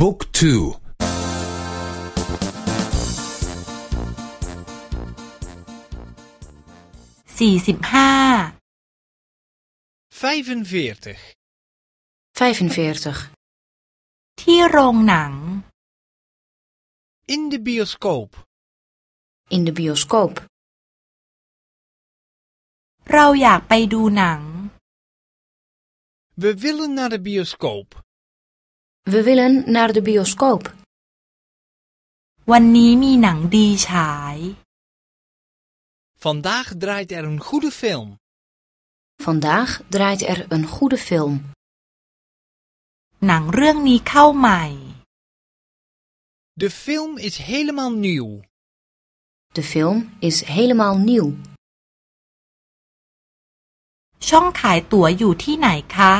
บุ๊กทูสี่สิบห้า 45 45 ที่โรงหนัง In de bioscoop. in de bioscoop เราอยากไปดูหนัง We willen naar de bioscoop. we willen naar de bioscoop วันนี้มีหนังดีฉาย Vandaag draait er een goede film. vandaag draait er een goede film หนังเรื่องนี้เข้าใหม่ De film is helemaal nieuw. de film is helemaal nieuw ช่องขายตั๋วอยู่ที่ไหนคะ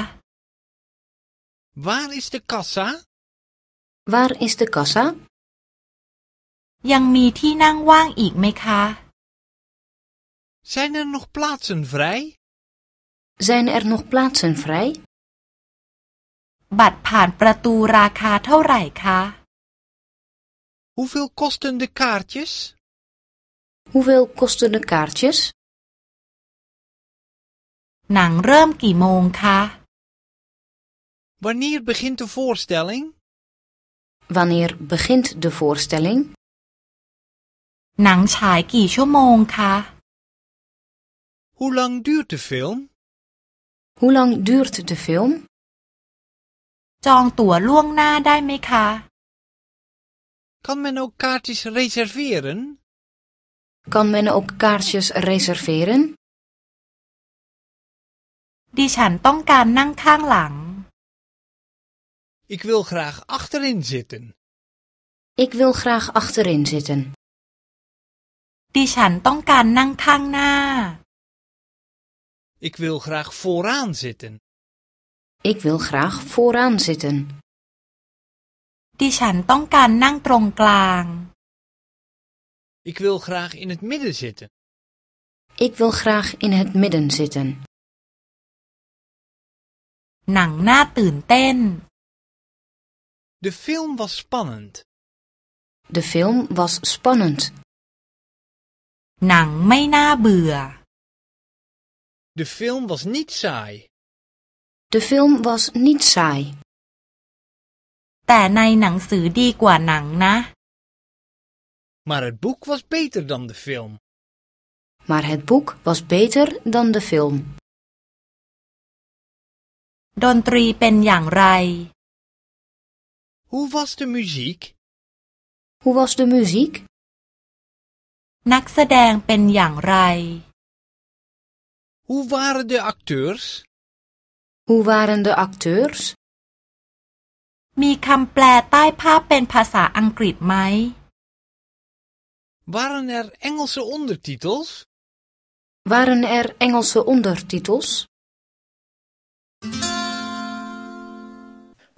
Waar is de kassa? waar is de kassa ยังมีที่นั่งว่างอีกไหมคะ Zijn er nog plaatsen vrij? zijn er nog plaatsen vrij บัตรผ่านประตูราคาเท่าไหร่คะ Hoeveel kosten de kaartjes? hoeveel kosten de kaartjes หนังเริ่มกี่โมงคะ Wanneer begint de voorstelling? wanneer begint de voorstelling หนังฉายกี่ชั่วโมงคะ Hoe lang duurt de film? hoe lang duurt de film จองตั๋วล่วงหน้าได้ไหมคะ Kan men ook kaartjes reserveren? kan men ook kaartjes reserveren ดิฉันต้องการนั่งข้างหลัง Ik wil graag achterin zitten. ik wil graag achterin zitten ดิฉันต้องการนั่งข้างหน้า Ik wil graag vooraan zitten. ik wil graag vooraan zitten ดิฉันต้องการนั่งตรงกลาง Ik wil graag in het midden zitten. ik wil graag in het midden zitten หนังน่าตื่นเต้น De film was spannend. de film was spannend หนังไม่น่าเบื่อ De film was niet saai. de film was niet saai แต่ในหนังสือดีกว่าหนังนะ Maar het boek was beter dan de film. maar het boek was beter dan de film ดนตรีเป็นอย่างไร Hoe was de muziek? hoe was de muziek นักแสดงเป็นอย่างไร Hoe waren de acteurs? hoe waren de acteurs มีคำแปลใต้ภาพเป็นภาษาอังกฤษไหม Waren er Engelse ondertitels? waren er Engelse ondertitels